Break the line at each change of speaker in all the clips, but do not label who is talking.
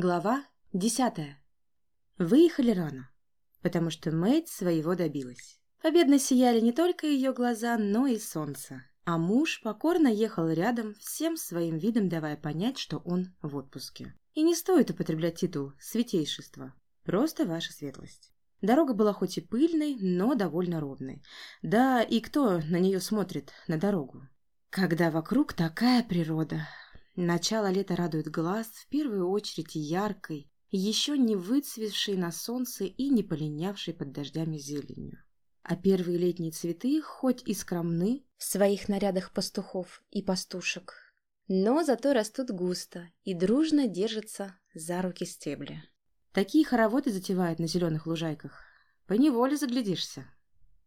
Глава десятая. Выехали рано, потому что Мэйд своего добилась. Победно сияли не только ее глаза, но и солнце. А муж покорно ехал рядом, всем своим видом давая понять, что он в отпуске. И не стоит употреблять титул «святейшество». Просто ваша светлость. Дорога была хоть и пыльной, но довольно ровной. Да и кто на нее смотрит, на дорогу? Когда вокруг такая природа, Начало лета радует глаз, в первую очередь яркой, еще не выцвевшей на солнце и не полинявшей под дождями зеленью. А первые летние цветы хоть и скромны в своих нарядах пастухов и пастушек, но зато растут густо и дружно держатся за руки стебли. Такие хороводы затевают на зеленых лужайках. Поневоле заглядишься.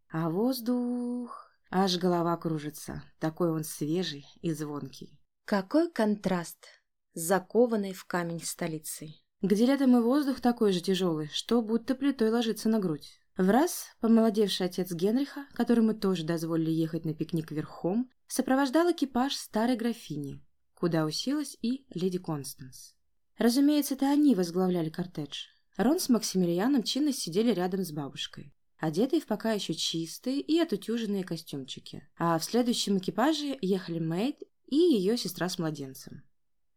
А воздух... Аж голова кружится, такой он свежий и звонкий. Какой контраст с закованной в камень столицей. Где летом и воздух такой же тяжелый, что будто плитой ложится на грудь. В раз помолодевший отец Генриха, которому тоже дозволили ехать на пикник верхом, сопровождал экипаж старой графини, куда уселась и леди Констанс. Разумеется, это они возглавляли кортедж. Рон с Максимилианом чинно сидели рядом с бабушкой, одетые в пока еще чистые и отутюженные костюмчики. А в следующем экипаже ехали Мэйд и ее сестра с младенцем.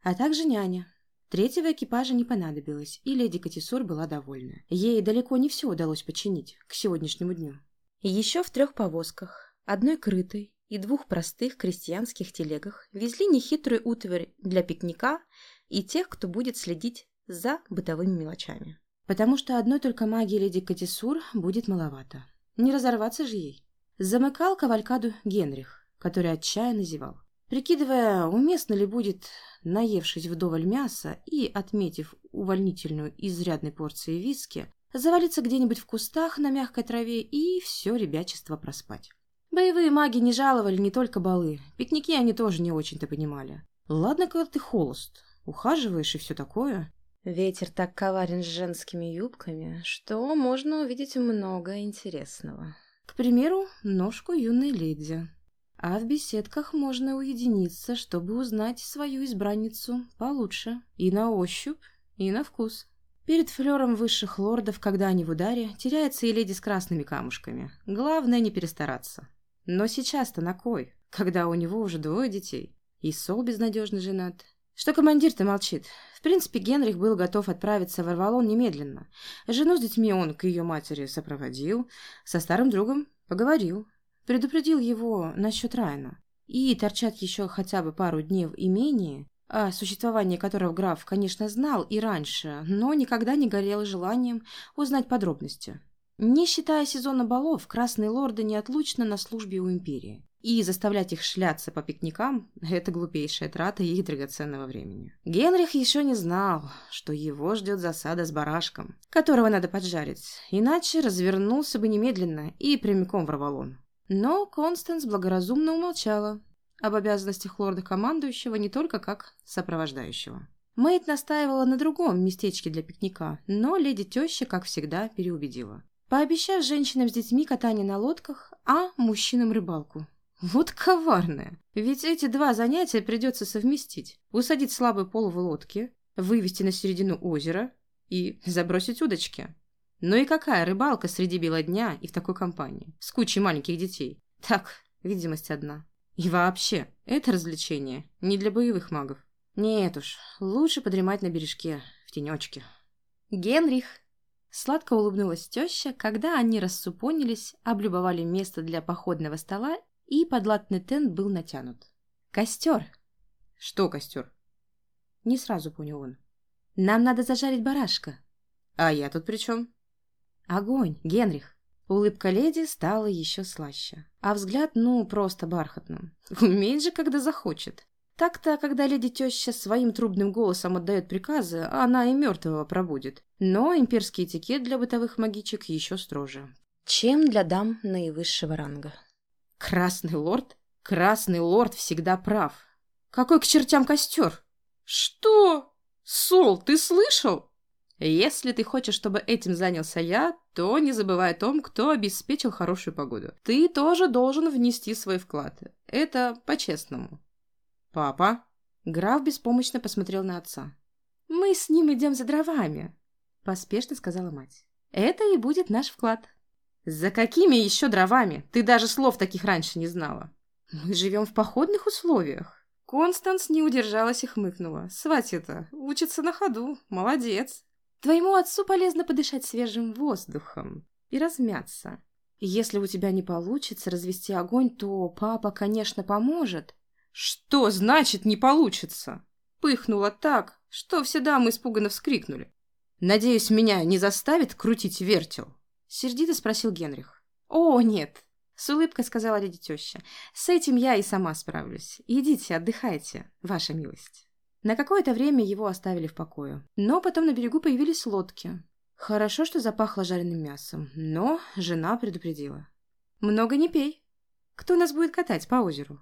А также няня. Третьего экипажа не понадобилось, и леди Катисур была довольна. Ей далеко не все удалось починить к сегодняшнему дню. Еще в трех повозках, одной крытой и двух простых крестьянских телегах везли нехитрую утварь для пикника и тех, кто будет следить за бытовыми мелочами. Потому что одной только магии леди Катисур будет маловато. Не разорваться же ей. Замыкал кавалькаду Генрих, который отчаянно зевал. Прикидывая, уместно ли будет, наевшись вдоволь мяса и отметив увольнительную изрядной порции виски, завалиться где-нибудь в кустах на мягкой траве и все ребячество проспать. Боевые маги не жаловали не только балы, пикники они тоже не очень-то понимали. Ладно, когда ты холост, ухаживаешь и все такое. Ветер так коварен с женскими юбками, что можно увидеть много интересного. К примеру, ножку юной леди, а в беседках можно уединиться, чтобы узнать свою избранницу получше. И на ощупь, и на вкус. Перед флером высших лордов, когда они в ударе, теряется и леди с красными камушками. Главное не перестараться. Но сейчас-то на кой, когда у него уже двое детей? И Сол безнадежно женат. Что командир-то молчит? В принципе, Генрих был готов отправиться в Арвалон немедленно. Жену с детьми он к ее матери сопроводил, со старым другом поговорил, Предупредил его насчет Райана. И торчать еще хотя бы пару дней в имении, о существовании которого граф, конечно, знал и раньше, но никогда не горел желанием узнать подробности. Не считая сезона балов, красные лорды неотлучно на службе у империи. И заставлять их шляться по пикникам – это глупейшая трата их драгоценного времени. Генрих еще не знал, что его ждет засада с барашком, которого надо поджарить, иначе развернулся бы немедленно и прямиком в Равалон. Но Констанс благоразумно умолчала об обязанностях лорда-командующего не только как сопровождающего. Мэйд настаивала на другом местечке для пикника, но леди-теща, как всегда, переубедила. Пообещав женщинам с детьми катание на лодках, а мужчинам рыбалку. Вот коварная. Ведь эти два занятия придется совместить. Усадить слабый пол в лодке, вывести на середину озера и забросить удочки. Ну и какая рыбалка среди бела дня и в такой компании, с кучей маленьких детей? Так, видимость одна. И вообще, это развлечение не для боевых магов. Нет уж, лучше подремать на бережке, в тенечке. Генрих! Сладко улыбнулась теща, когда они рассупонились, облюбовали место для походного стола, и подлатный тент был натянут. Костер! Что костер? Не сразу понял он. Нам надо зажарить барашка. А я тут при чем? Огонь, Генрих. Улыбка леди стала еще слаще. А взгляд, ну, просто бархатным. Умеет же, когда захочет. Так-то, когда леди-теща своим трубным голосом отдает приказы, она и мертвого пробудет. Но имперский этикет для бытовых магичек еще строже. Чем для дам наивысшего ранга? Красный лорд? Красный лорд всегда прав. Какой к чертям костер? Что? Сол, ты слышал? Если ты хочешь, чтобы этим занялся я, то не забывай о том, кто обеспечил хорошую погоду. Ты тоже должен внести свой вклад. Это по-честному. Папа? Граф беспомощно посмотрел на отца. Мы с ним идем за дровами», — поспешно сказала мать. «Это и будет наш вклад». «За какими еще дровами? Ты даже слов таких раньше не знала». «Мы живем в походных условиях». Констанс не удержалась и хмыкнула. «Сватья-то учится на ходу. Молодец». «Твоему отцу полезно подышать свежим воздухом и размяться. Если у тебя не получится развести огонь, то папа, конечно, поможет». «Что значит «не получится»?» Пыхнула так, что все дамы испуганно вскрикнули. «Надеюсь, меня не заставит крутить вертел?» Сердито спросил Генрих. «О, нет!» С улыбкой сказала леди теща. «С этим я и сама справлюсь. Идите, отдыхайте, ваша милость». На какое-то время его оставили в покое. Но потом на берегу появились лодки. Хорошо, что запахло жареным мясом, но жена предупредила. «Много не пей. Кто нас будет катать по озеру?»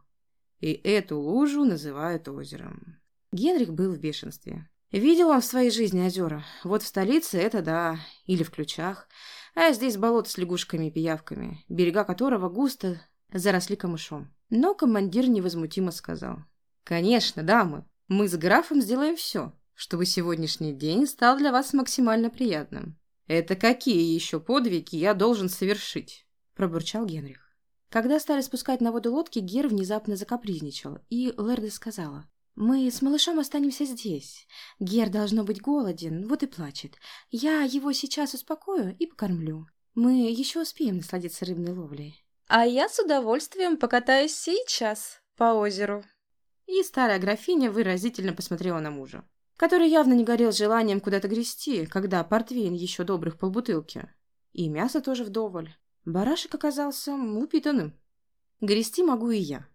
И эту лужу называют озером. Генрих был в бешенстве. Видел он в своей жизни озера. Вот в столице это да, или в ключах. А здесь болото с лягушками и пиявками, берега которого густо заросли камышом. Но командир невозмутимо сказал. «Конечно, дамы, мы с графом сделаем все, чтобы сегодняшний день стал для вас максимально приятным. Это какие еще подвиги я должен совершить?» Пробурчал Генрих. Когда стали спускать на воду лодки, Гер внезапно закапризничал, и Лерда сказала. «Мы с малышом останемся здесь. Гер должно быть голоден, вот и плачет. Я его сейчас успокою и покормлю. Мы еще успеем насладиться рыбной ловлей». «А я с удовольствием покатаюсь сейчас по озеру». И старая графиня выразительно посмотрела на мужа, который явно не горел желанием куда-то грести, когда портвейн еще добрых полбутылки. И мясо тоже вдоволь. Барашек оказался упитанным. Грести могу и я.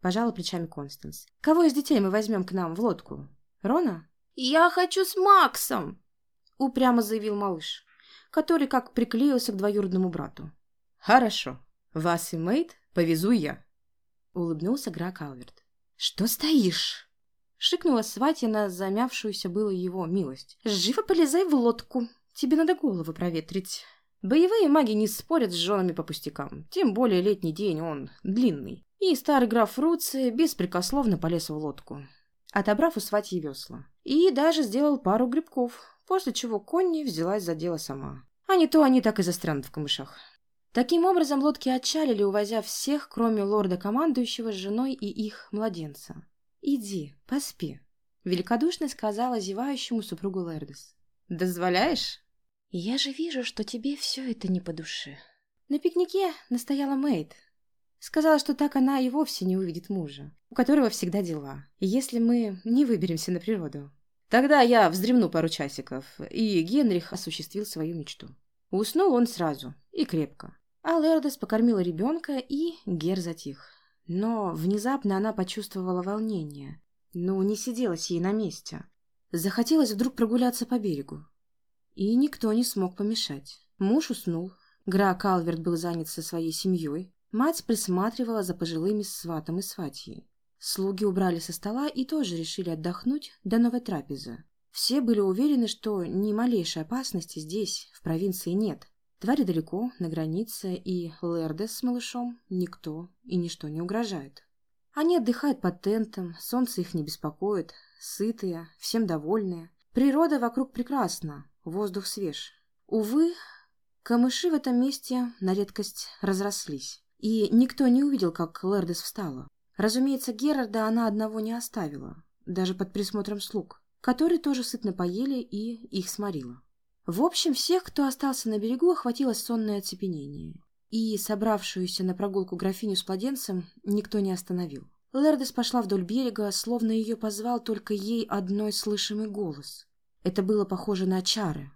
Пожала плечами Констанс. «Кого из детей мы возьмем к нам в лодку? Рона?» «Я хочу с Максом!» Упрямо заявил малыш, который как приклеился к двоюродному брату. «Хорошо. Вас и Мэйд повезу я!» Улыбнулся Гра Калверт. «Что стоишь?» Шикнула сватья на замявшуюся было его милость. «Живо полезай в лодку. Тебе надо голову проветрить». Боевые маги не спорят с женами по пустякам. Тем более летний день он длинный. И старый граф Руци беспрекословно полез в лодку, отобрав у сватьи весла. И даже сделал пару грибков, после чего Конни взялась за дело сама. А не то они так и застрянут в камышах. Таким образом, лодки отчалили, увозя всех, кроме лорда-командующего с женой и их младенца. «Иди, поспи», — великодушно сказала зевающему супругу Лердес. «Дозволяешь?» «Я же вижу, что тебе все это не по душе». На пикнике настояла Мэйд, Сказала, что так она и вовсе не увидит мужа, у которого всегда дела, если мы не выберемся на природу. Тогда я вздремну пару часиков, и Генрих осуществил свою мечту. Уснул он сразу и крепко. А Лердес покормила ребенка, и Гер затих. Но внезапно она почувствовала волнение. Ну, не сиделась ей на месте. Захотелось вдруг прогуляться по берегу. И никто не смог помешать. Муж уснул. Гра Калверт был занят со своей семьей. Мать присматривала за пожилыми сватом и сватьей. Слуги убрали со стола и тоже решили отдохнуть до новой трапезы. Все были уверены, что ни малейшей опасности здесь, в провинции, нет. Твари далеко, на границе, и Лерде с малышом никто и ничто не угрожает. Они отдыхают под тентом, солнце их не беспокоит, сытые, всем довольные. Природа вокруг прекрасна, воздух свеж. Увы, камыши в этом месте на редкость разрослись. И никто не увидел, как Лердес встала. Разумеется, Герарда она одного не оставила, даже под присмотром слуг, которые тоже сытно поели и их сморила. В общем, всех, кто остался на берегу, охватило сонное оцепенение. И собравшуюся на прогулку графиню с младенцем никто не остановил. Лердес пошла вдоль берега, словно ее позвал только ей одной слышимый голос. Это было похоже на чары.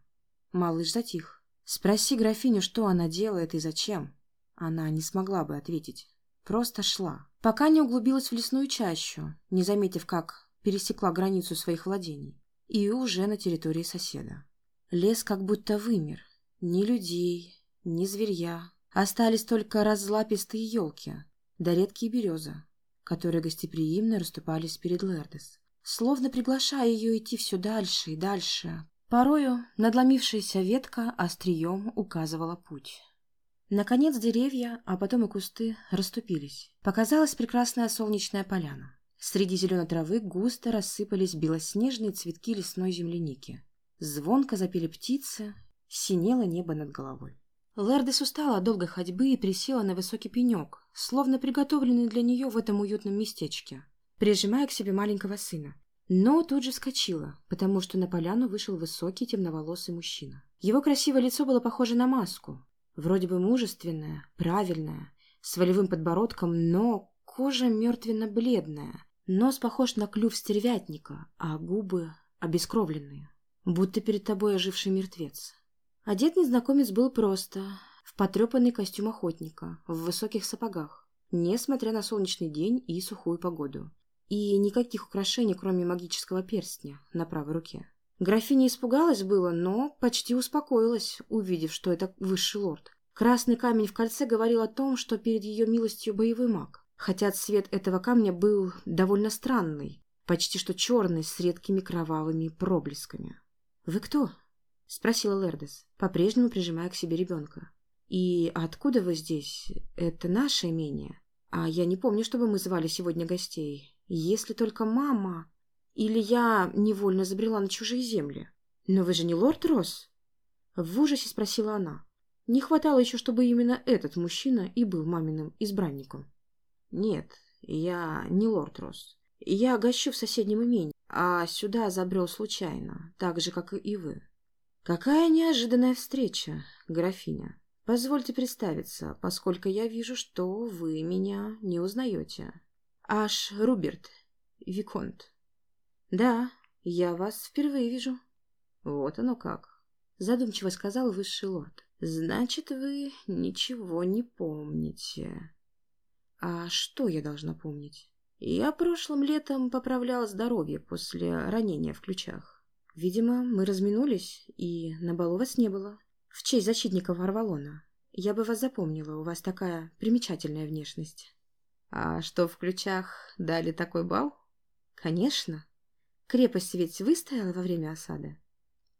Малыш затих. «Спроси графиню, что она делает и зачем», она не смогла бы ответить. Просто шла, пока не углубилась в лесную чащу, не заметив, как пересекла границу своих владений, и уже на территории соседа. Лес как будто вымер. Ни людей, ни зверья. Остались только разлапистые елки, да редкие березы, которые гостеприимно расступались перед Лердес, словно приглашая ее идти все дальше и дальше. Порою надломившаяся ветка острием указывала путь. Наконец деревья, а потом и кусты расступились. Показалась прекрасная солнечная поляна. Среди зеленой травы густо рассыпались белоснежные цветки лесной земляники. Звонко запели птицы, синело небо над головой. Лердес устала от долгой ходьбы и присела на высокий пенек, словно приготовленный для нее в этом уютном местечке, прижимая к себе маленького сына. Но тут же вскочила, потому что на поляну вышел высокий темноволосый мужчина. Его красивое лицо было похоже на маску. Вроде бы мужественное, правильное, с волевым подбородком, но кожа мертвенно-бледная. Нос похож на клюв стервятника, а губы обескровленные, будто перед тобой оживший мертвец. Одет незнакомец был просто, в потрепанный костюм охотника, в высоких сапогах, несмотря на солнечный день и сухую погоду. И никаких украшений, кроме магического перстня на правой руке. Графиня испугалась было, но почти успокоилась, увидев, что это высший лорд. Красный камень в кольце говорил о том, что перед ее милостью боевой маг. Хотя цвет этого камня был довольно странный, почти что черный, с редкими кровавыми проблесками. «Вы кто?» — спросила Лердес, по-прежнему прижимая к себе ребенка. «И откуда вы здесь? Это наше имение. А я не помню, чтобы мы звали сегодня гостей. Если только мама... Или я невольно забрела на чужие земли. Но вы же не лорд Росс? В ужасе спросила она. Не хватало еще, чтобы именно этот мужчина и был маминым избранником. Нет, я не лорд Росс. Я гощу в соседнем имении, а сюда забрел случайно, так же, как и вы. Какая неожиданная встреча, графиня. Позвольте представиться, поскольку я вижу, что вы меня не узнаете. Аш Руберт, Виконт. Да, я вас впервые вижу. Вот оно как. Задумчиво сказал высший лорд. Значит, вы ничего не помните. А что я должна помнить? Я прошлым летом поправляла здоровье после ранения в ключах. Видимо, мы разминулись, и на балу вас не было. В честь защитников Арвалона. Я бы вас запомнила, у вас такая примечательная внешность. А что в ключах дали такой бал? Конечно. Крепость ведь выстояла во время осады.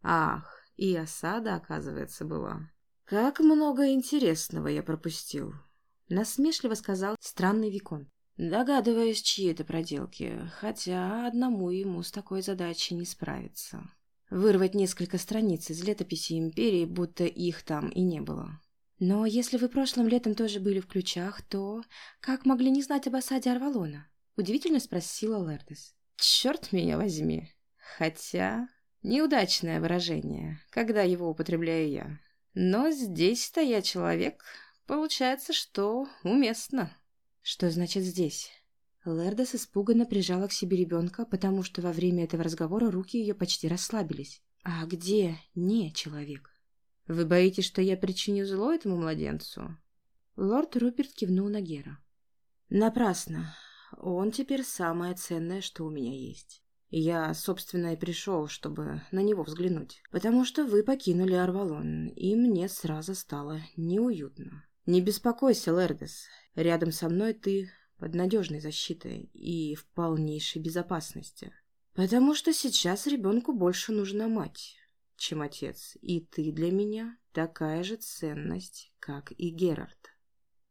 Ах, и осада, оказывается, была. Как много интересного я пропустил. Насмешливо сказал странный Викон. Догадываюсь, чьи это проделки, хотя одному ему с такой задачей не справиться. Вырвать несколько страниц из летописи Империи, будто их там и не было. Но если вы прошлым летом тоже были в ключах, то как могли не знать об осаде Арвалона? Удивительно спросила Лердес. Черт меня возьми. Хотя, неудачное выражение, когда его употребляю я. Но здесь стоя человек, получается, что уместно. Что значит здесь? Лердес испуганно прижала к себе ребенка, потому что во время этого разговора руки ее почти расслабились. А где не человек? Вы боитесь, что я причиню зло этому младенцу? Лорд Руперт кивнул на Гера. Напрасно. Он теперь самое ценное, что у меня есть. Я, собственно, и пришел, чтобы на него взглянуть. Потому что вы покинули Арвалон, и мне сразу стало неуютно. Не беспокойся, Лердес. Рядом со мной ты под надежной защитой и в полнейшей безопасности. Потому что сейчас ребенку больше нужна мать чем отец, и ты для меня такая же ценность, как и Герард.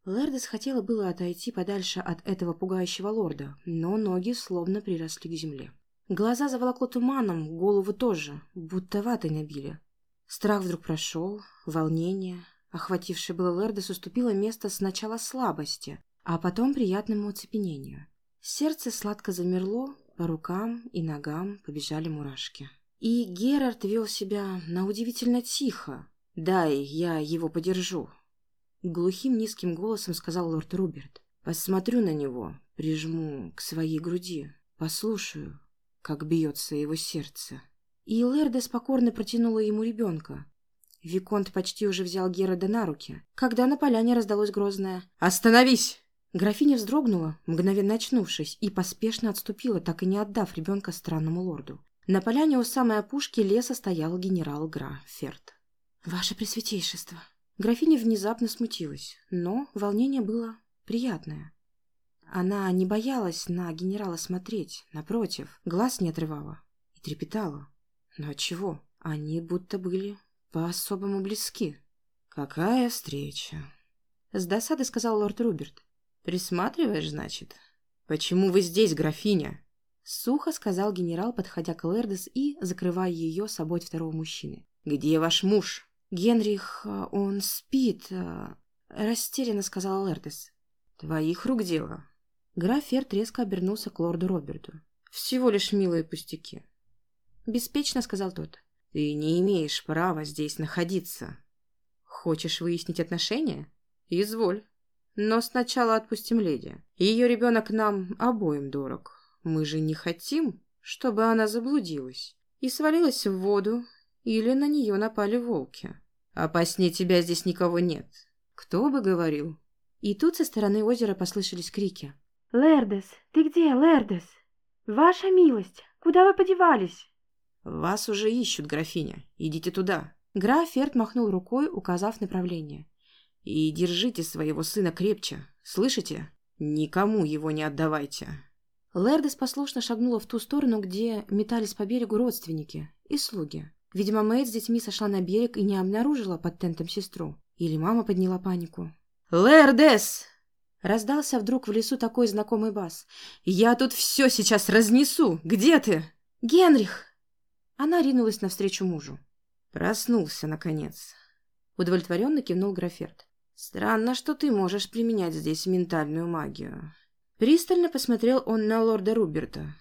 Лердес хотела было отойти подальше от этого пугающего лорда, но ноги словно приросли к земле. Глаза заволокло туманом, голову тоже, будто ватой набили. Страх вдруг прошел, волнение, охватившее было Лердес, уступило место сначала слабости, а потом приятному оцепенению. Сердце сладко замерло, по рукам и ногам побежали мурашки. И Герард вел себя на удивительно тихо. «Дай, я его подержу», — глухим низким голосом сказал лорд Руберт. «Посмотрю на него, прижму к своей груди, послушаю, как бьется его сердце». И Лердес покорно протянула ему ребенка. Виконт почти уже взял Герарда на руки, когда на поляне раздалось грозное «Остановись!». Графиня вздрогнула, мгновенно очнувшись, и поспешно отступила, так и не отдав ребенка странному лорду. На поляне у самой опушки леса стоял генерал Гра Ферд. «Ваше Пресвятейшество!» Графиня внезапно смутилась, но волнение было приятное. Она не боялась на генерала смотреть, напротив, глаз не отрывала и трепетала. Но отчего? Они будто были по-особому близки. «Какая встреча!» С досадой сказал лорд Руберт. «Присматриваешь, значит?»
«Почему вы здесь, графиня?»
Сухо сказал генерал, подходя к Лердес и закрывая ее собой второго мужчины.
«Где ваш муж?»
«Генрих, э, он спит», э, — растерянно сказала Лердес.
«Твоих рук дело».
Граф Ферд резко обернулся к лорду Роберту.
«Всего лишь милые пустяки».
Беспечно сказал тот.
«Ты не имеешь права здесь находиться. Хочешь выяснить отношения? Изволь. Но сначала отпустим леди. Ее ребенок нам обоим дорог. Мы же не хотим, чтобы она заблудилась и свалилась в воду, или на нее напали волки. Опаснее тебя здесь никого нет. Кто бы говорил?»
И тут со стороны озера послышались крики. «Лердес, ты где, Лердес? Ваша милость, куда вы подевались?»
«Вас уже ищут, графиня. Идите туда».
Граф Ферд махнул рукой, указав направление.
«И держите своего сына крепче, слышите? Никому его не отдавайте».
Лердес послушно шагнула в ту сторону, где метались по берегу родственники и слуги. Видимо, Мэйд с детьми сошла на берег и не обнаружила под тентом сестру. Или мама подняла панику.
«Лердес!»
Раздался вдруг в лесу такой знакомый бас.
«Я тут все сейчас разнесу! Где ты?»
«Генрих!» Она ринулась навстречу мужу.
Проснулся, наконец.
Удовлетворенно кивнул Граферт.
«Странно, что ты можешь применять здесь ментальную магию».
Пристально посмотрел он на лорда Руберта.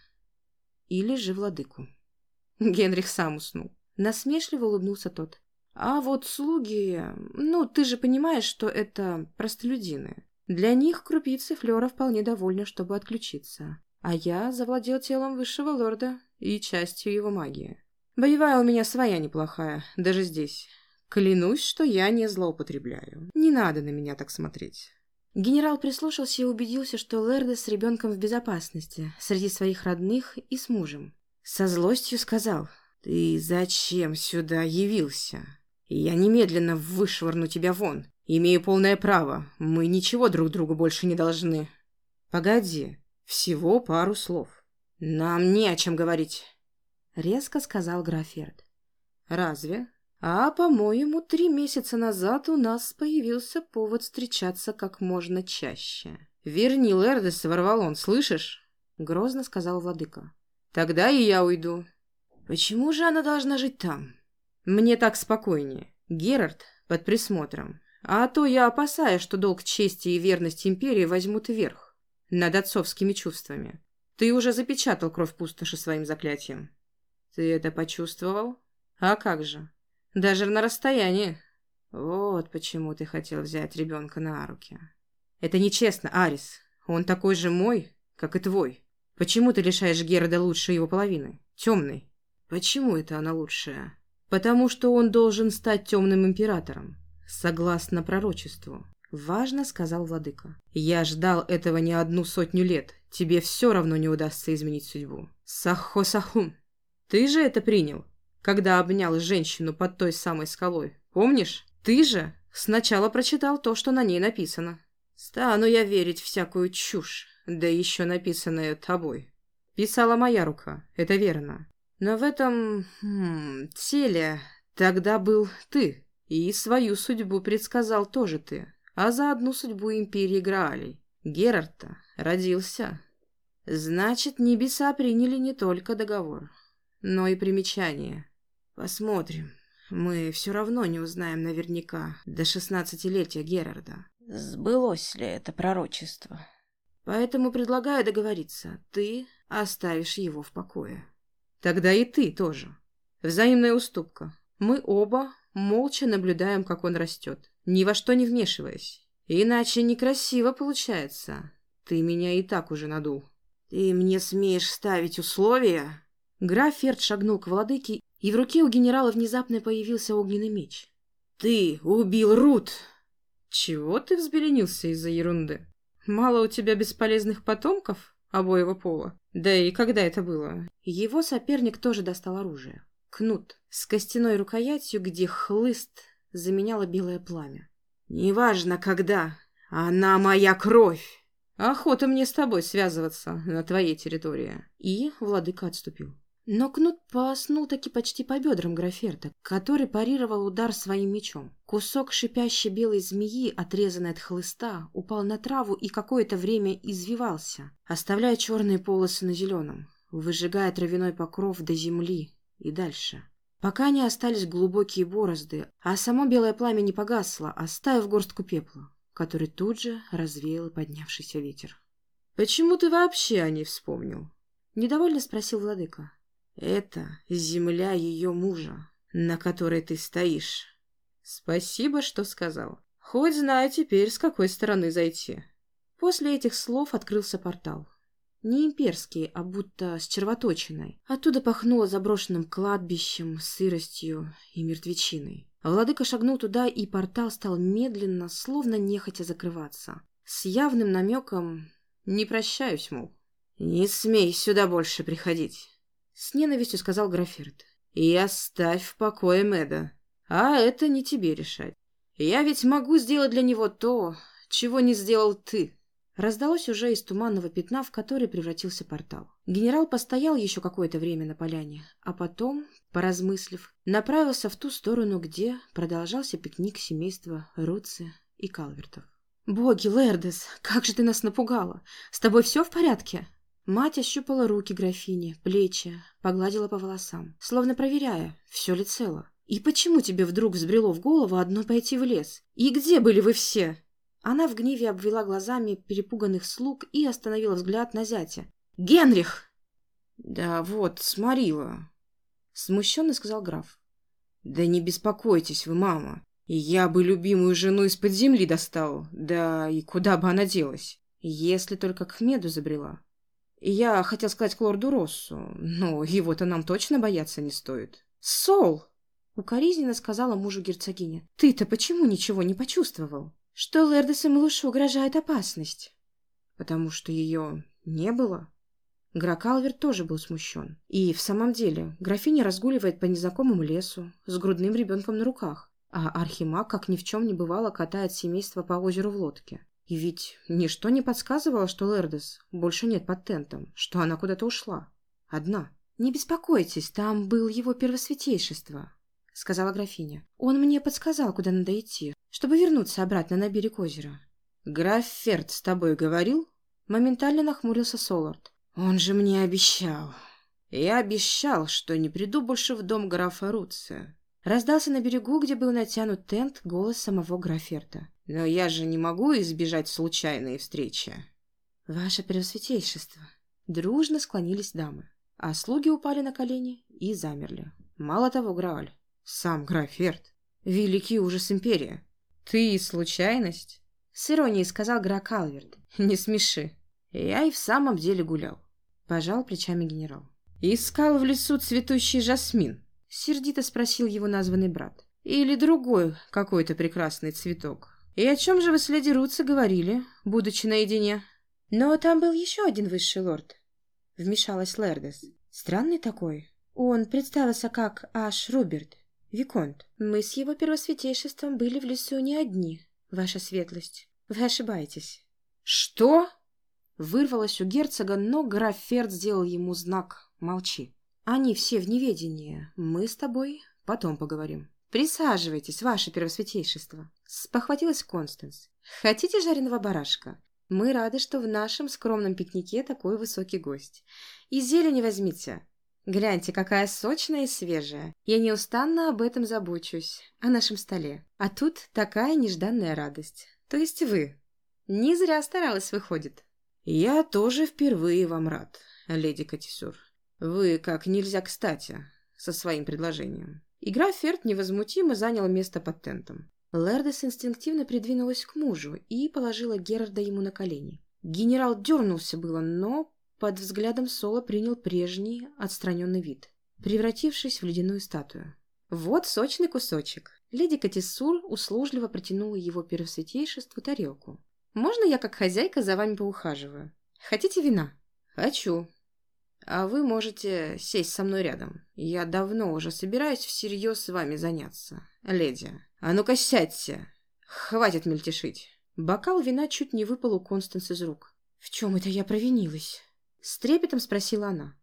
Или же владыку.
Генрих сам уснул.
Насмешливо улыбнулся тот. А вот слуги... Ну, ты же понимаешь, что это простолюдины. Для них крупицы флера вполне довольны, чтобы отключиться. А я завладел телом высшего лорда и частью его магии. Боевая у меня своя неплохая, даже здесь. Клянусь, что я не злоупотребляю. Не надо на меня так смотреть. Генерал прислушался и убедился, что Лерда с ребенком в безопасности, среди своих родных и с мужем. Со злостью сказал, «Ты зачем сюда явился? Я немедленно вышвырну тебя вон. Имею полное право. Мы ничего друг другу больше не должны. Погоди, всего пару слов. Нам не о чем говорить. Резко сказал Граферт. Разве? А, по-моему, три месяца назад у нас появился повод встречаться как можно чаще. Верни Лердес, Варвалон, слышишь? Грозно сказал владыка. Тогда и я уйду. Почему же она должна жить там? Мне так спокойнее. Герард под присмотром. А то я опасаюсь, что долг чести и верности империи возьмут верх над отцовскими чувствами. Ты уже запечатал кровь пустоши своим заклятием. Ты это почувствовал? А как же? Даже на расстоянии. Вот почему ты хотел взять ребенка на руки. Это нечестно, Арис. Он такой же мой, как и твой. Почему ты лишаешь Герда лучшей его половины? Темной. Почему это она лучшая? Потому что он должен стать темным императором. «Согласно пророчеству», — важно сказал владыка. «Я ждал этого не одну сотню лет. Тебе все равно не удастся изменить судьбу. Сахо-сахун. Ты же это принял, когда обнял женщину под той самой скалой. Помнишь? Ты же сначала прочитал то, что на ней написано. Стану я верить всякую чушь, да еще написанное тобой. Писала моя рука, это верно. Но в этом хм, теле тогда был ты». И свою судьбу предсказал тоже ты, а заодно судьбу империи Граалей. Герард-то родился. Значит, небеса приняли не только договор, но и примечание. Посмотрим. Мы все равно не узнаем наверняка до шестнадцатилетия Герарда.
Сбылось ли это пророчество?
Поэтому предлагаю договориться. Ты оставишь его в покое. Тогда и ты тоже. Взаимная уступка. Мы оба молча наблюдаем, как он растет, ни во что не вмешиваясь. Иначе некрасиво получается. Ты меня и так уже надул. Ты мне смеешь ставить условия? Граф Ферд шагнул к владыке, и в руке у генерала внезапно появился огненный меч. Ты убил Рут! Чего ты взбеленился из-за ерунды? Мало у тебя бесполезных потомков обоего пола? Да и когда это было? Его соперник тоже достал оружие. Кнут с костяной рукоятью, где хлыст заменяло белое пламя. «Неважно, когда. Она моя кровь!» «Охота мне с тобой связываться на твоей территории». И владыка отступил. Но кнут полоснул таки почти по бедрам Граферта, который парировал удар своим мечом. Кусок шипящей белой змеи, отрезанный от хлыста, упал на траву и какое-то время извивался, оставляя черные полосы на зеленом, выжигая травяной покров до земли и дальше. Пока не остались глубокие борозды, а само белое пламя не погасло, оставив горстку пепла, который тут же развеял поднявшийся ветер.
«Почему ты вообще о ней вспомнил?»
— недовольно спросил владыка.
Это земля ее мужа, на которой ты стоишь. Спасибо, что сказал. Хоть знаю теперь, с какой стороны зайти.
После этих слов открылся портал. Не имперский, а будто с червоточиной. Оттуда пахнуло заброшенным кладбищем, сыростью и мертвечиной. Владыка шагнул туда, и портал стал медленно, словно нехотя закрываться. С явным намеком «Не прощаюсь, мол».
«Не смей сюда больше приходить».
С ненавистью сказал Граферт.
«И оставь в покое Мэда. А это не тебе решать. Я ведь могу сделать для него то, чего не сделал ты».
Раздалось уже из туманного пятна, в который превратился портал. Генерал постоял еще какое-то время на поляне, а потом, поразмыслив, направился в ту сторону, где продолжался пикник семейства Руци и Калвертов. «Боги, Лердес, как же ты нас напугала! С тобой все в порядке?» Мать ощупала руки графини, плечи, погладила по волосам, словно проверяя, все ли цело. «И почему тебе вдруг взбрело в голову одно пойти в лес? И где были вы все?» Она в гневе обвела глазами перепуганных слуг и остановила взгляд на зятя. «Генрих!»
«Да вот, сморила», — смущенно сказал граф. «Да не беспокойтесь вы, мама. Я бы любимую жену из-под земли достал. Да и куда бы она делась? Если только к меду забрела. Я хотел сказать к лорду Россу, но его-то нам точно бояться не стоит.
«Сол!» — укоризненно сказала мужу герцогиня. «Ты-то почему ничего не почувствовал? Что Лердесу Млушу угрожает опасность?»
«Потому что ее не было».
Гракалвер тоже был смущен. И в самом деле графиня разгуливает по незнакомому лесу с грудным ребенком на руках, а Архимаг, как ни в чем не бывало, катает семейство по озеру в лодке. И ведь ничто не подсказывало, что Лердес больше нет под тентом, что она куда-то ушла. Одна. «Не беспокойтесь, там был его первосвятейшество», — сказала графиня. «Он мне подсказал, куда надо идти, чтобы вернуться обратно на берег озера».
«Граф Ферд с тобой говорил?»
Моментально нахмурился Солард.
«Он же мне обещал. Я обещал, что не приду больше в дом графа Руция».
Раздался на берегу, где был натянут тент, голос самого граферта.
Но я же не могу избежать случайной встречи.
Ваше Преосвятейшество. Дружно склонились дамы, а слуги упали на колени и замерли. Мало того, Грааль,
сам Граферт, великий ужас империи. Ты случайность?
С иронией сказал Гра Калверт.
Не смеши. Я и в самом деле гулял.
Пожал плечами генерал.
Искал в лесу цветущий жасмин. Сердито спросил его названный брат. Или другой какой-то прекрасный цветок. «И о чем же вы с леди Рутса говорили, будучи наедине?»
«Но там был еще один высший лорд», — вмешалась Лердес. «Странный такой. Он представился как Аш Руберт, Виконт. Мы с его первосвятейшеством были в лесу не одни, ваша светлость. Вы ошибаетесь».
«Что?»
Вырвалось у герцога, но граф Ферд сделал ему знак «Молчи». «Они все в неведении. Мы с тобой потом поговорим». «Присаживайтесь, ваше первосвятейшество», — спохватилась Констанс. «Хотите жареного барашка? Мы рады, что в нашем скромном пикнике такой высокий гость. И зелени возьмите. Гляньте, какая сочная и свежая. Я неустанно об этом забочусь, о нашем столе. А тут такая нежданная радость. То есть вы. Не зря старалась, выходит».
«Я тоже впервые вам рад, леди Катисур. Вы как нельзя кстати со своим предложением».
Игра Ферд невозмутимо занял место под тентом. Лердес инстинктивно придвинулась к мужу и положила Герарда ему на колени. Генерал дернулся было, но под взглядом Соло принял прежний отстраненный вид, превратившись в ледяную статую. «Вот сочный кусочек!» Леди Катисур услужливо протянула его первосвятейшеству тарелку. «Можно я, как хозяйка, за вами поухаживаю? Хотите вина?»
«Хочу», а вы можете сесть со мной рядом. Я давно уже собираюсь всерьез с вами заняться, леди. А ну-ка сядьте. Хватит мельтешить.
Бокал вина чуть не выпал у Констанс из рук. «В чем это я провинилась?» С трепетом спросила она.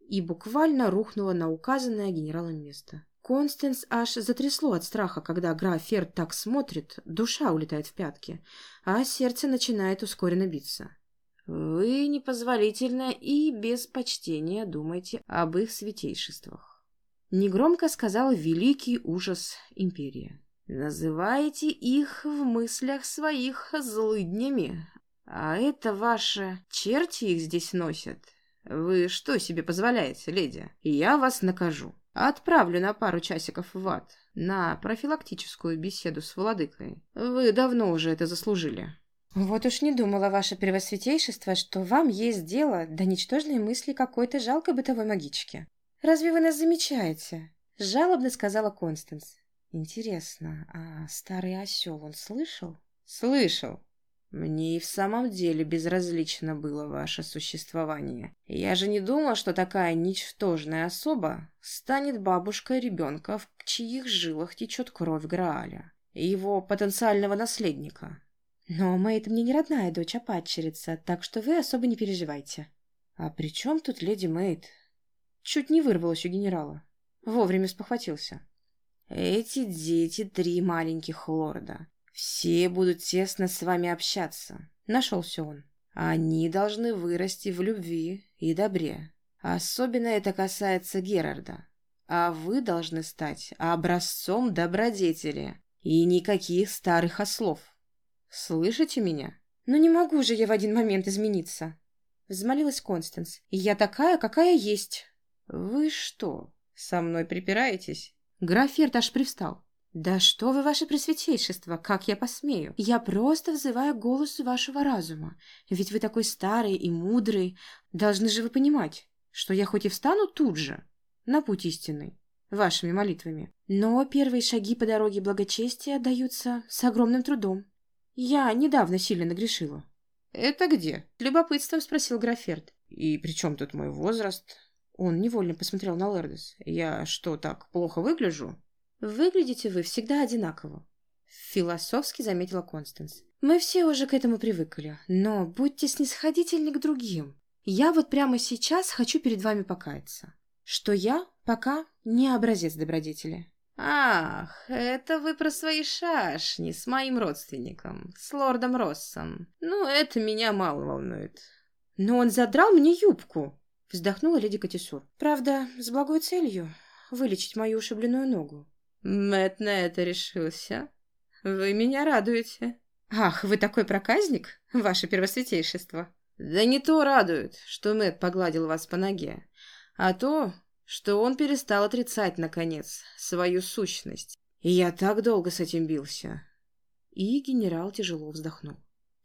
и буквально рухнула на указанное генералом место. Констанс аж затрясло от страха, когда граф Ферд так смотрит, душа улетает в пятки, а сердце начинает ускоренно биться. Вы непозволительно и без почтения думаете об их святейшествах. Негромко сказал великий ужас империи. Называете их в мыслях своих злыднями, а это ваши черти их здесь носят. Вы что себе позволяете, леди? Я вас накажу. Отправлю на пару часиков в ад, на профилактическую беседу с владыкой. Вы давно уже это заслужили. Вот уж не думала, ваше превосвятейшество, что вам есть дело до ничтожной мысли какой-то жалкой бытовой магички. Разве вы нас замечаете? Жалобно сказала Констанс. Интересно, а старый осел он слышал? Слышал, мне и в самом деле безразлично было ваше существование. Я же не думал, что такая ничтожная особа станет бабушкой ребенка, в чьих жилах течет кровь Грааля, его потенциального наследника. Но Мэйд мне не родная дочь, а падчерица, так что вы особо не переживайте. А при чем тут леди Мэйд? Чуть не вырвалось у генерала. Вовремя спохватился. Эти дети три маленьких лорда. Все будут тесно с вами общаться. Нашелся он. Они должны вырасти в любви и добре. Особенно это касается Герарда. А вы должны стать образцом добродетели. И никаких старых ослов. Слышите меня? Ну не могу же я в один момент измениться. Взмолилась Констанс. И я такая, какая есть. Вы что, со мной припираетесь? Граферт аж привстал. «Да что вы, ваше пресвятейшество, как я посмею? Я просто взываю голосу вашего разума. Ведь вы такой старый и мудрый. Должны же вы понимать, что я хоть и встану тут же, на путь истинный, вашими молитвами, но первые шаги по дороге благочестия даются с огромным трудом. Я недавно сильно нагрешила». «Это где?» — любопытством спросил Граферт. «И при чем тут мой возраст?» Он невольно посмотрел на Лердес. «Я что, так плохо выгляжу?» «Выглядите вы всегда одинаково», — философски заметила Констанс. «Мы все уже к этому привыкли, но будьте снисходительны к другим. Я вот прямо сейчас хочу перед вами покаяться, что я пока не образец добродетели». «Ах, это вы про свои шашни с моим родственником, с лордом Россом. Ну, это меня мало волнует». «Но он задрал мне юбку», — вздохнула леди Катисур. «Правда, с благой целью — вылечить мою ушибленную ногу. Мэт на это решился. Вы меня радуете. Ах, вы такой проказник, ваше первосвятейшество. Да не то радует, что Мэт погладил вас по ноге, а то, что он перестал отрицать, наконец, свою сущность. И я так долго с этим бился. И генерал тяжело вздохнул.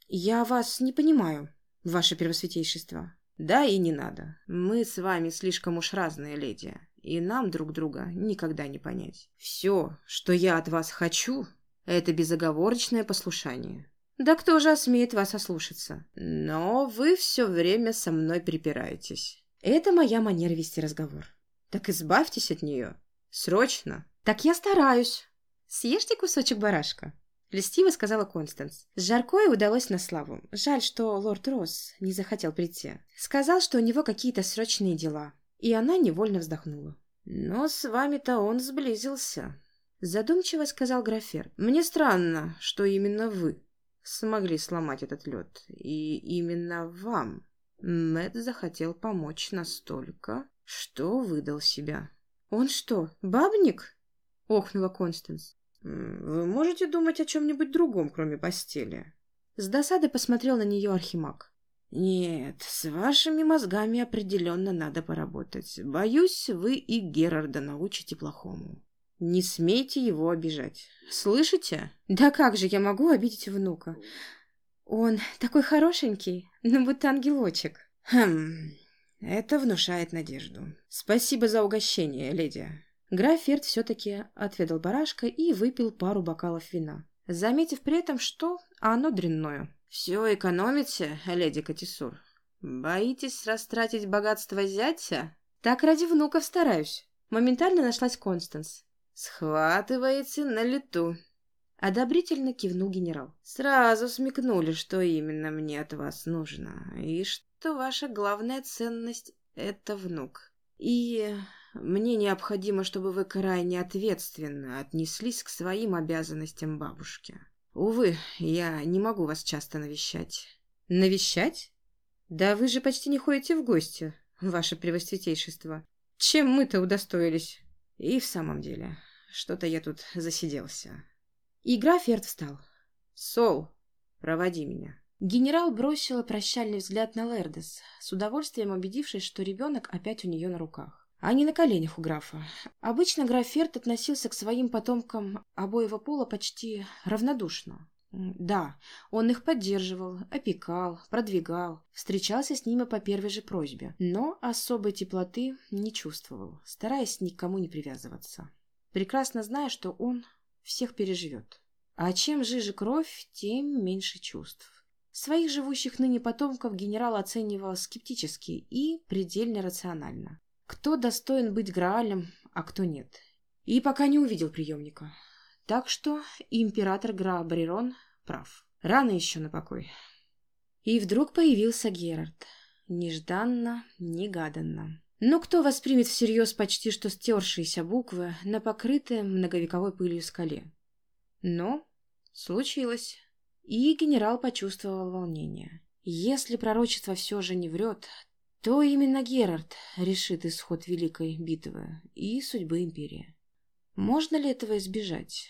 «Я вас не понимаю, ваше первосвятейшество». «Да и не надо. Мы с вами слишком уж разные леди и нам друг друга никогда не понять. Все, что я от вас хочу, это безоговорочное послушание. Да кто же осмеет вас ослушаться? Но вы все время со мной припираетесь. Это моя манера вести разговор. Так избавьтесь от нее. Срочно. Так я стараюсь. Съешьте кусочек барашка. Льстиво сказала Констанс. С Жаркой удалось на славу. Жаль, что лорд Росс не захотел прийти. Сказал, что у него какие-то срочные дела. И она невольно вздохнула. «Но с вами-то он сблизился», — задумчиво сказал Графер. «Мне странно, что именно вы смогли сломать этот лед. И именно вам Мэтт захотел помочь настолько, что выдал себя». «Он что, бабник?» — охнула Констанс. «Вы можете думать о чем-нибудь другом, кроме постели?» С досадой посмотрел на нее Архимаг. «Нет, с вашими мозгами определенно надо поработать. Боюсь, вы и Герарда научите плохому. Не смейте его обижать. Слышите?» «Да как же я могу обидеть внука? Он такой хорошенький, ну будто ангелочек». «Хм, это внушает надежду. Спасибо за угощение, леди». Граф Ферд все-таки отведал барашка и выпил пару бокалов вина, заметив при этом, что оно дрянное. «Все экономите, леди Катисур? Боитесь растратить богатство зятя?» «Так ради внуков стараюсь». Моментально нашлась Констанс. «Схватываете на лету». Одобрительно кивнул генерал. «Сразу смекнули, что именно мне от вас нужно, и что ваша главная ценность — это внук.
И мне необходимо, чтобы вы крайне ответственно отнеслись к своим обязанностям бабушки. Увы, я не могу вас часто навещать.
Навещать? Да вы же почти не ходите в гости, ваше превосвятейшество. Чем мы-то удостоились?
И в самом деле, что-то я тут засиделся.
И граф встал.
Сол, проводи меня.
Генерал бросила прощальный взгляд на Лердес, с удовольствием убедившись, что ребенок опять у нее на руках, а не на коленях у графа. Обычно граф Ферд относился к своим потомкам обоего пола почти равнодушно. Да, он их поддерживал, опекал, продвигал, встречался с ними по первой же просьбе, но особой теплоты не чувствовал, стараясь никому не привязываться. Прекрасно зная, что он всех переживет. А чем жиже кровь, тем меньше чувств. Своих живущих ныне потомков генерал оценивал скептически и предельно рационально. Кто достоин быть Граалем, а кто нет. И пока не увидел приемника. Так что император Гра Барирон прав. Рано еще на покой. И вдруг появился Герард. Нежданно, негаданно. Но кто воспримет всерьез почти что стершиеся буквы на покрытой многовековой пылью скале? Но случилось. И генерал почувствовал волнение. Если пророчество все же не врет, то именно Герард решит исход Великой битвы и судьбы Империи. Можно ли этого избежать?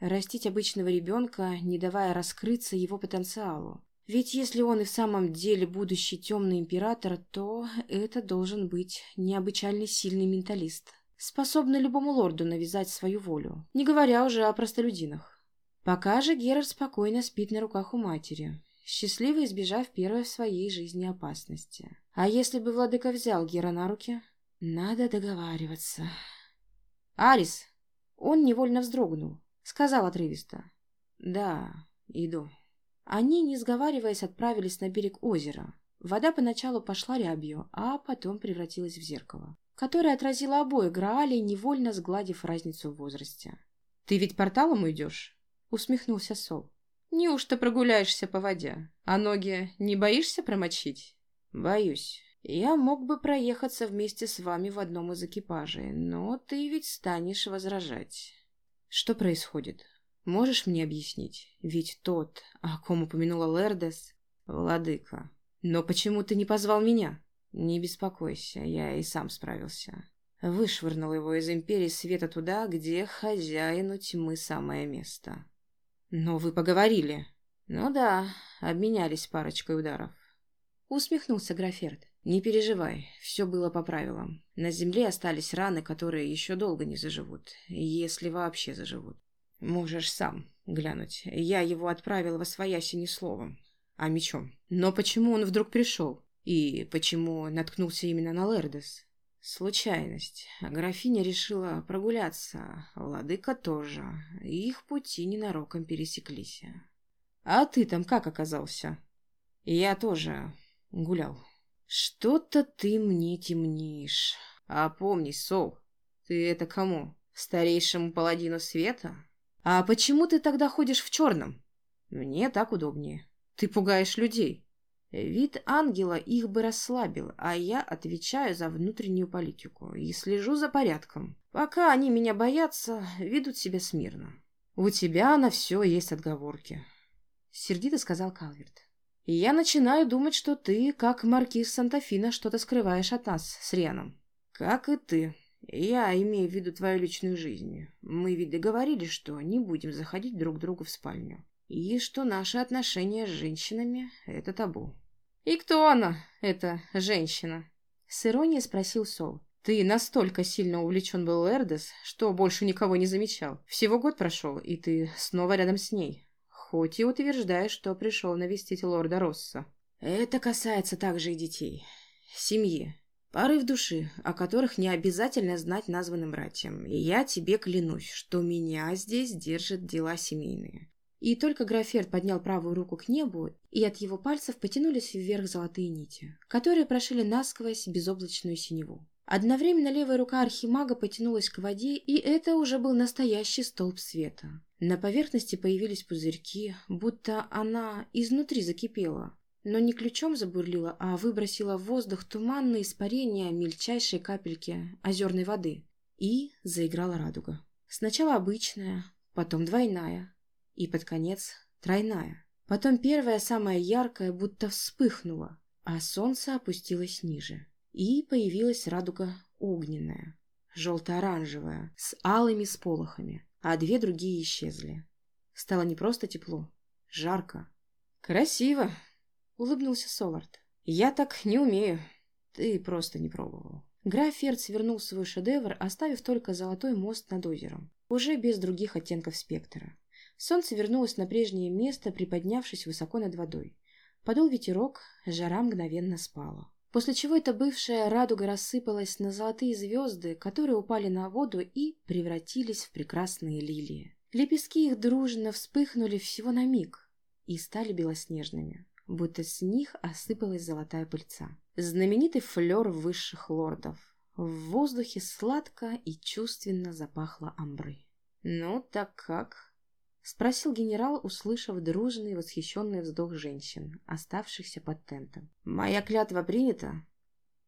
Растить обычного ребенка, не давая раскрыться его потенциалу. Ведь если он и в самом деле будущий темный император, то это должен быть необычайно сильный менталист, способный любому лорду навязать свою волю, не говоря уже о простолюдинах. Пока же Герард спокойно спит на руках у матери, счастливо избежав первой в своей жизни опасности. А если бы владыка взял Гера на руки? Надо договариваться. «Арис!» Он невольно вздрогнул, сказал отрывисто. «Да, иду». Они, не сговариваясь, отправились на берег озера. Вода поначалу пошла рябью, а потом превратилась в зеркало, которое отразило обои Граалей, невольно сгладив разницу в возрасте. «Ты ведь порталом уйдешь?» усмехнулся Сол. «Неужто прогуляешься по воде? А ноги не боишься промочить?» «Боюсь. Я мог бы проехаться вместе с вами в одном из экипажей, но ты ведь станешь возражать». «Что происходит? Можешь мне объяснить? Ведь тот, о ком упомянула Лердес, владыка. Но почему ты не позвал меня?» «Не беспокойся, я и сам справился». Вышвырнул его из Империи Света туда, где хозяину тьмы самое место. «Но вы поговорили». «Ну да, обменялись парочкой ударов». Усмехнулся Граферт. «Не переживай, все было по правилам. На земле остались раны, которые еще долго не заживут, если вообще заживут. Можешь сам глянуть. Я его отправил во свояси не словом, а мечом. Но почему он вдруг пришел? И почему наткнулся именно на Лердес? Случайность. Графиня решила прогуляться, владыка тоже. Их пути ненароком пересеклись. А ты там как оказался? Я тоже гулял. Что-то ты мне темнишь. А помни, Сол, ты это кому? Старейшему паладину света? А почему ты тогда ходишь в черном? Мне так удобнее. Ты пугаешь людей. Вид ангела их бы расслабил, а я отвечаю за внутреннюю политику и слежу за порядком. Пока они меня боятся, ведут себя смирно. У тебя на все есть отговорки. Сердито сказал Калверт. Я начинаю думать, что ты, как маркиз Сантафина, что-то скрываешь от нас с Рианом. Как и ты. Я имею в виду твою личную жизнь. Мы ведь договорились, что не будем заходить друг к другу в спальню. И что наши отношения с женщинами — это табу. «И кто она, эта женщина?» С иронией спросил Сол. «Ты настолько сильно увлечен был Эрдес, что больше никого не замечал. Всего год прошел, и ты снова рядом с ней. Хоть и утверждаешь, что пришел навестить лорда Росса». «Это касается также и детей. Семьи. Порыв души, о которых не обязательно знать названным братьям. И я тебе клянусь, что меня здесь держат дела семейные. И только Граферт поднял правую руку к небу, и от его пальцев потянулись вверх золотые нити, которые прошили насквозь безоблачную синеву. Одновременно левая рука архимага потянулась к воде, и это уже был настоящий столб света. На поверхности появились пузырьки, будто она изнутри закипела. Но не ключом забурлила, а выбросила в воздух туманное испарение мельчайшей капельки озерной воды. И заиграла радуга. Сначала обычная, потом двойная, и под конец тройная. Потом первая, самая яркая, будто вспыхнула, а солнце опустилось ниже. И появилась радуга огненная, желто-оранжевая, с алыми сполохами, а две другие исчезли. Стало не просто тепло, жарко.
«Красиво!» — улыбнулся Солард. «Я так не умею. Ты просто не пробовал».
Граф Ферд свернул свой шедевр, оставив только золотой мост над озером, уже без других оттенков спектра. Солнце вернулось на прежнее место, приподнявшись высоко над водой. Подул ветерок, жара мгновенно спала. После чего эта бывшая радуга рассыпалась на золотые звезды, которые упали на воду и превратились в прекрасные лилии. Лепестки их дружно вспыхнули всего на миг и стали белоснежными, будто с них осыпалась золотая пыльца. Знаменитый флер высших лордов. В воздухе сладко и чувственно запахло амбры. «Ну, так как?» — спросил генерал, услышав дружный восхищенный вздох женщин, оставшихся под тентом.
«Моя клятва принята?»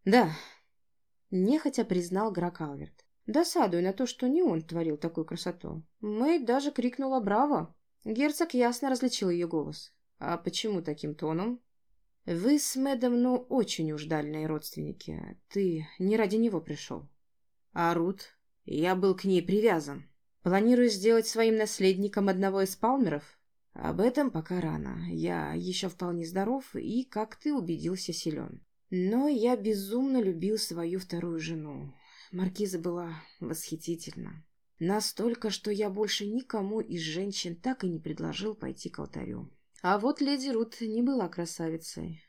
«Да», — нехотя признал Гракалверт. Досадуя на то, что не он творил такую красоту. Мэй даже крикнула «Браво!». Герцог ясно различил ее голос. «А почему таким тоном?» «Вы с Мэдом, ну, очень уж дальние родственники. Ты не ради него пришел».
«А Рут? Я был к ней привязан.
Планирую сделать своим наследником одного из Палмеров?»
«Об этом пока рано. Я еще вполне здоров и, как ты убедился, силен. Но я безумно любил свою вторую жену. Маркиза была восхитительна. Настолько, что я больше никому из женщин так и не предложил пойти к алтарю.
А вот леди Рут не была красавицей,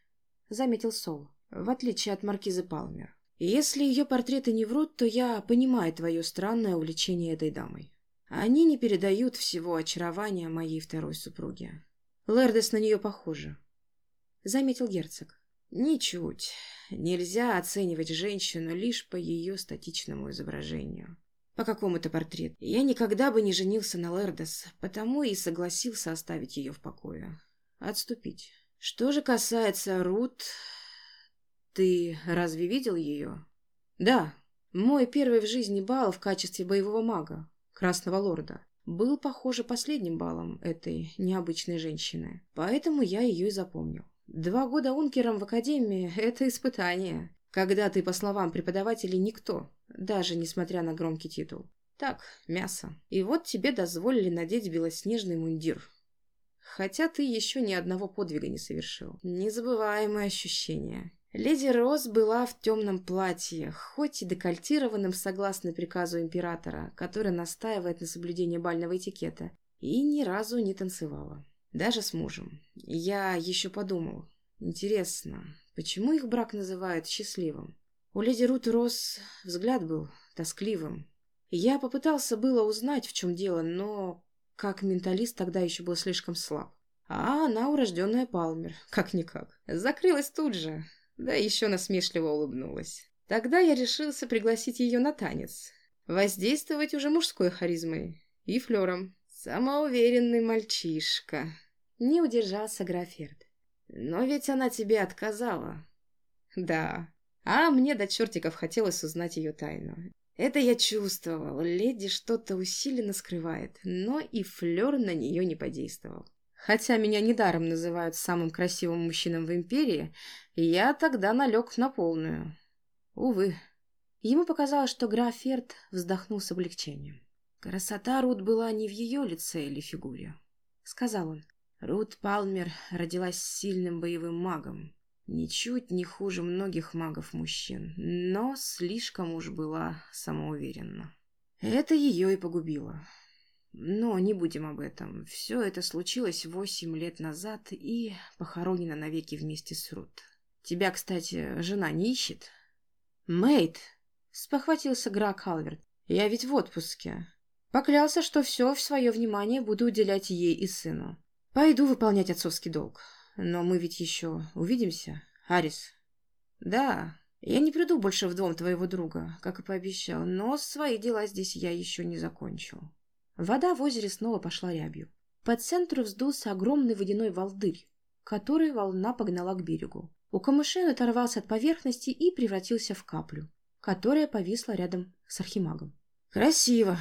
заметил Сол, в отличие от маркизы Палмер. Если ее портреты не врут, то я понимаю твое странное увлечение этой дамой. Они не передают всего очарования моей второй супруги. Лердес на нее похожа, заметил герцог.
Ничуть. Нельзя оценивать женщину лишь по ее статичному изображению. По какому-то портрету. Я никогда бы не женился на Лердес, потому и согласился оставить ее в покое. Отступить. Что же касается Рут... Ты разве видел ее?
Да. Мой первый в жизни бал в качестве боевого мага, Красного Лорда, был, похоже, последним балом этой необычной женщины. Поэтому я ее и запомнил. Два года ункером в академии – это испытание, когда ты, по словам преподавателей, никто, даже несмотря на громкий титул. Так, мясо. И вот тебе дозволили надеть белоснежный мундир. Хотя ты еще ни одного подвига не совершил. Незабываемое ощущение. Леди Роз была в темном платье, хоть и декольтированном согласно приказу императора, который настаивает на соблюдении бального этикета, и ни разу не танцевала. Даже с мужем. Я еще подумал. Интересно, почему их брак называют счастливым? У леди Рут Росс взгляд был тоскливым. Я попытался было узнать, в чем дело, но как менталист тогда еще был слишком слаб. А она урожденная Палмер, как-никак. Закрылась тут же, да еще насмешливо улыбнулась. Тогда я решился пригласить ее на танец. Воздействовать уже мужской харизмой и флером. Самоуверенный мальчишка. Не удержался Граферд.
Но ведь она тебе отказала.
Да. А мне до чертиков хотелось узнать ее тайну. Это я чувствовал. Леди что-то усиленно скрывает, но и флер на нее не подействовал. Хотя меня недаром называют самым красивым мужчином в империи, я тогда налег на полную. Увы. Ему показалось, что граф Ферд вздохнул с облегчением. Красота Рут была не в ее лице или фигуре, — сказал он. Рут Палмер родилась сильным боевым магом, ничуть не хуже многих магов-мужчин, но слишком уж была самоуверенна. Это ее и погубило. Но не будем об этом. Все это случилось восемь лет назад и похоронено навеки вместе с Рут. Тебя, кстати, жена не ищет? Мэйд, спохватился Грак Халверт. Я ведь в отпуске. Поклялся, что все в свое внимание буду уделять ей и сыну. Пойду выполнять отцовский долг. Но мы ведь еще увидимся, Арис? Да, я не приду больше в дом твоего друга, как и пообещал, но свои дела здесь я еще не закончил. Вода в озере снова пошла рябью. По центру вздулся огромный водяной волдырь, который волна погнала к берегу. У камышей он оторвался от поверхности и превратился в каплю, которая повисла рядом с архимагом.
«Красиво!»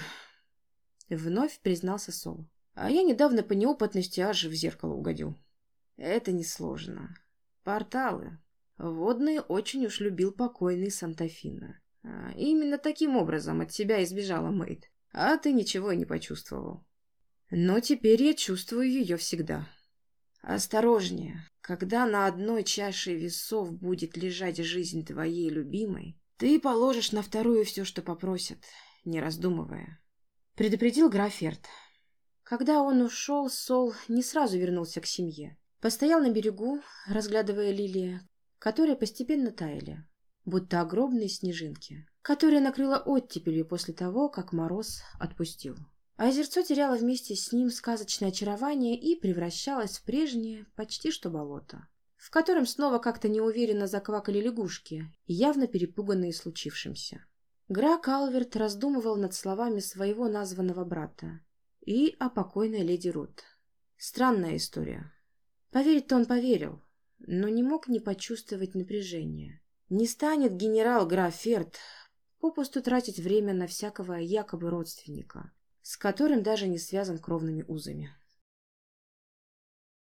— вновь признался Соло.
«А я недавно по неопытности аж в зеркало угодил. Это несложно. Порталы. Водные очень уж любил покойный Сантафина. А именно таким образом от тебя избежала Мэйд. А ты ничего и не почувствовал. Но теперь я чувствую ее всегда. Осторожнее. Когда на одной чаше весов будет лежать жизнь твоей любимой, ты положишь на вторую все, что попросят, не раздумывая.
Предупредил Граферт. Когда он ушел, Сол не сразу вернулся к семье. Постоял на берегу, разглядывая лилии, которые постепенно таяли, будто огромные снежинки, которые накрыло оттепелью после того, как мороз отпустил. А озерцо теряло вместе с ним сказочное очарование и превращалось в прежнее, почти что болото, в котором снова как-то неуверенно заквакали лягушки, явно перепуганные случившимся. Гра Калверт раздумывал над словами своего названного брата и о покойной леди Рут. Странная история. Поверить-то он поверил, но не мог не почувствовать напряжения. Не станет генерал Граферт попусту тратить время на всякого якобы родственника, с которым даже не связан кровными узами.